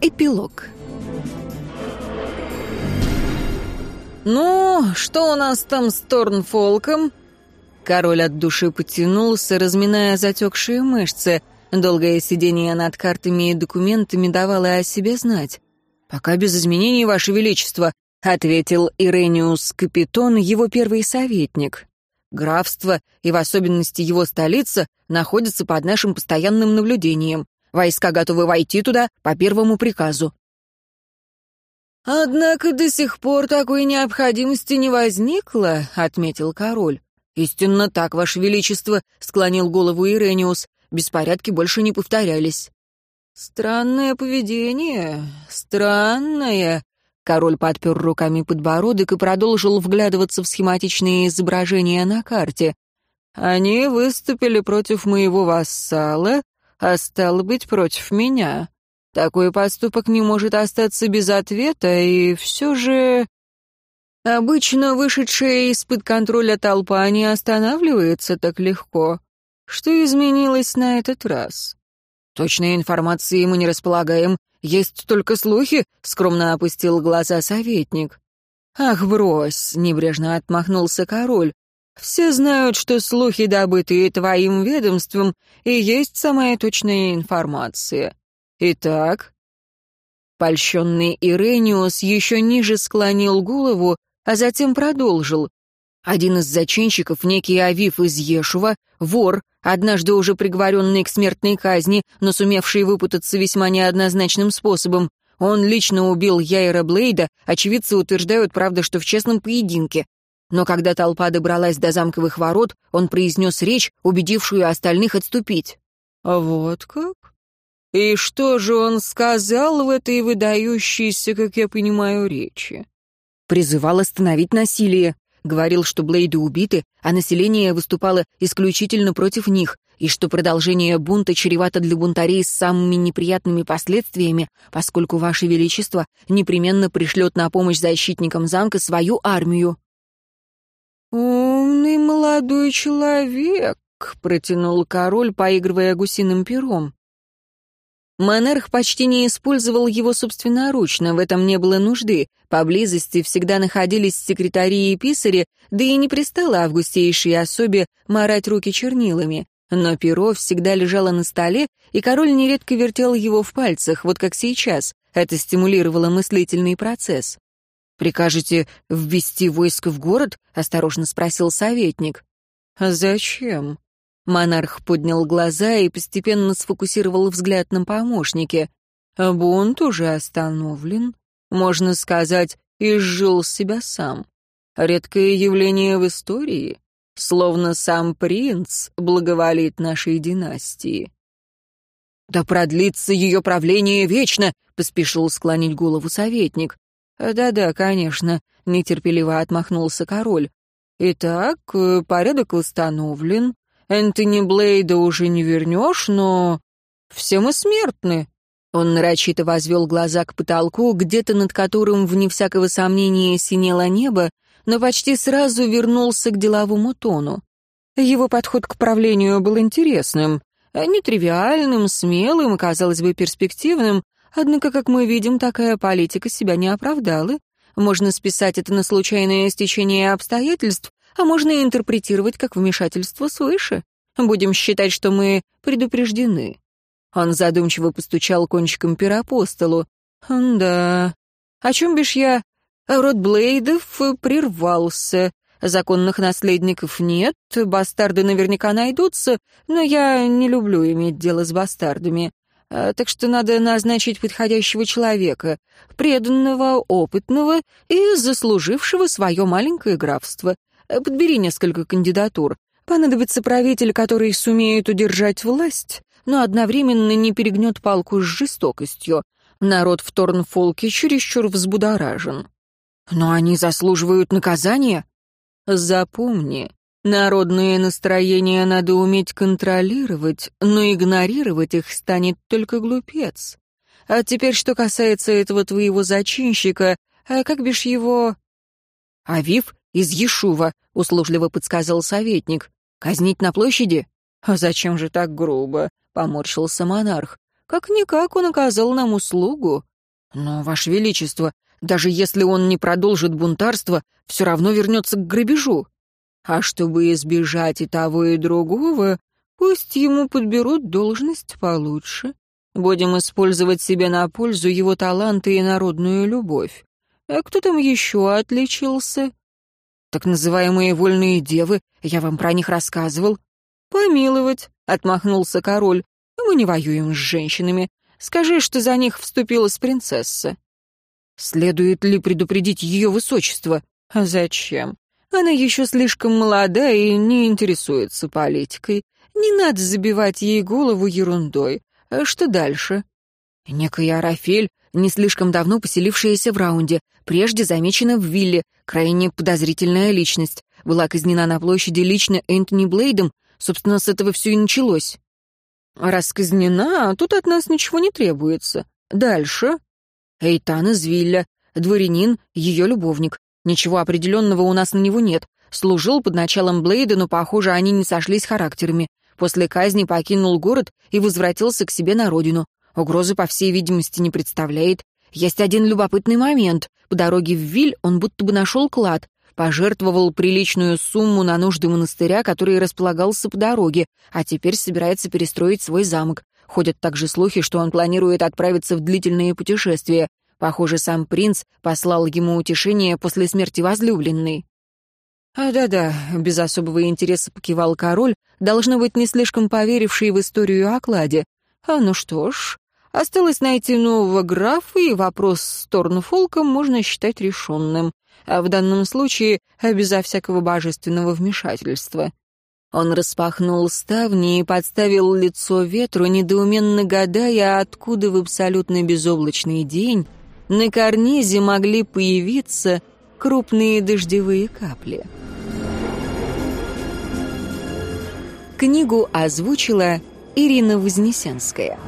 Эпилог «Ну, что у нас там с Торнфолком?» Король от души потянулся, разминая затекшие мышцы. Долгое сидение над картами и документами давало о себе знать. «Пока без изменений, Ваше Величество», — ответил Ирениус Капитон, его первый советник. «Графство, и в особенности его столица, находятся под нашим постоянным наблюдением. Войска готовы войти туда по первому приказу. «Однако до сих пор такой необходимости не возникло», — отметил король. «Истинно так, Ваше Величество», — склонил голову Ирениус. «Беспорядки больше не повторялись». «Странное поведение, странное», Король подпер руками подбородок и продолжил вглядываться в схематичные изображения на карте. «Они выступили против моего вассала, а стало быть, против меня. Такой поступок не может остаться без ответа, и все же... Обычно вышедшая из-под контроля толпа не останавливается так легко. Что изменилось на этот раз? Точной информации мы не располагаем, есть только слухи, скромно опустил глаза советник. Ах, брось, небрежно отмахнулся король. Все знают, что слухи, добытые твоим ведомством, и есть самая точная информация. Итак...» Польщенный Ирениус еще ниже склонил голову, а затем продолжил. Один из зачинщиков, некий Авив из Ешува, вор, однажды уже приговоренный к смертной казни, но сумевший выпутаться весьма неоднозначным способом. Он лично убил Яйра Блейда, очевидцы утверждают, правда, что в честном поединке. Но когда толпа добралась до замковых ворот, он произнес речь, убедившую остальных отступить. «А вот как? И что же он сказал в этой выдающейся, как я понимаю, речи?» Призывал остановить насилие. Говорил, что Блейды убиты, а население выступало исключительно против них, и что продолжение бунта чревато для бунтарей с самыми неприятными последствиями, поскольку Ваше Величество непременно пришлет на помощь защитникам замка свою армию. «Умный молодой человек», — протянул король, поигрывая гусиным пером. Монарх почти не использовал его собственноручно, в этом не было нужды. Поблизости всегда находились секретари и писари, да и не пристало августейшей особе марать руки чернилами. Но перо всегда лежало на столе, и король нередко вертел его в пальцах, вот как сейчас. Это стимулировало мыслительный процесс. «Прикажете ввести войско в город?» — осторожно спросил советник. «Зачем?» Монарх поднял глаза и постепенно сфокусировал взгляд на помощнике. «Бунт уже остановлен. Можно сказать, изжил себя сам. Редкое явление в истории, словно сам принц благоволит нашей династии». «Да продлится ее правление вечно!» — поспешил склонить голову советник. «Да-да, конечно», — нетерпеливо отмахнулся король. «Итак, э, порядок установлен. Энтони Блейда уже не вернешь, но... Все мы смертны». Он нарочито возвел глаза к потолку, где-то над которым, вне всякого сомнения, синело небо, но почти сразу вернулся к деловому тону. Его подход к правлению был интересным, нетривиальным, смелым казалось бы, перспективным, Однако, как мы видим, такая политика себя не оправдала. Можно списать это на случайное стечение обстоятельств, а можно интерпретировать как вмешательство свыше. Будем считать, что мы предупреждены. Он задумчиво постучал кончиком пера по столу. «Да. О чем бишь я? Род Блейдов прервался. Законных наследников нет, бастарды наверняка найдутся, но я не люблю иметь дело с бастардами. А, так что надо назначить подходящего человека, преданного, опытного и заслужившего свое маленькое графство. Подбери несколько кандидатур. Понадобится правитель, который сумеет удержать власть, но одновременно не перегнет палку с жестокостью. Народ в Торнфолке чересчур взбудоражен. Но они заслуживают наказания. Запомни, Народные настроения надо уметь контролировать, но игнорировать их станет только глупец. А теперь, что касается этого твоего зачинщика, а как бишь его... Авив из Ешува, услужливо подсказал советник. Казнить на площади? «А зачем же так грубо?» — поморщился монарх. «Как-никак он оказал нам услугу». «Но, Ваше Величество, даже если он не продолжит бунтарство, все равно вернется к грабежу. А чтобы избежать и того, и другого, пусть ему подберут должность получше. Будем использовать себе на пользу его таланты и народную любовь. А кто там еще отличился? Так называемые вольные девы, я вам про них рассказывал. Помиловать, отмахнулся король. Мы не воюем с женщинами. Скажи, что за них вступилась принцесса. Следует ли предупредить ее высочество? А зачем? Она еще слишком молода и не интересуется политикой. Не надо забивать ей голову ерундой. А что дальше? Некая Арафель, не слишком давно поселившаяся в раунде, прежде замечена в вилле, крайне подозрительная личность. Была казнена на площади лично Энтони Блейдом, собственно, с этого все и началось. Раз казнена, тут от нас ничего не требуется. Дальше. Эйтан из Вилля, дворянин, ее любовник. Ничего определенного у нас на него нет. Служил под началом Блейда, но, похоже, они не сошлись характерами. После казни покинул город и возвратился к себе на родину. Угрозы, по всей видимости, не представляет. Есть один любопытный момент. По дороге в Виль он будто бы нашел клад. Пожертвовал приличную сумму на нужды монастыря, который располагался по дороге, а теперь собирается перестроить свой замок. Ходят также слухи, что он планирует отправиться в длительные путешествия. Похоже, сам принц послал ему утешение после смерти возлюбленной. «А да-да», — без особого интереса покивал король, должно быть, не слишком поверивший в историю о кладе. «А ну что ж, осталось найти нового графа, и вопрос с Торнфолком можно считать решенным. А в данном случае безо всякого божественного вмешательства. Он распахнул ставни и подставил лицо ветру, недоуменно гадая, откуда в абсолютно безоблачный день на карнизе могли появиться крупные дождевые капли. Книгу озвучила Ирина Вознесенская.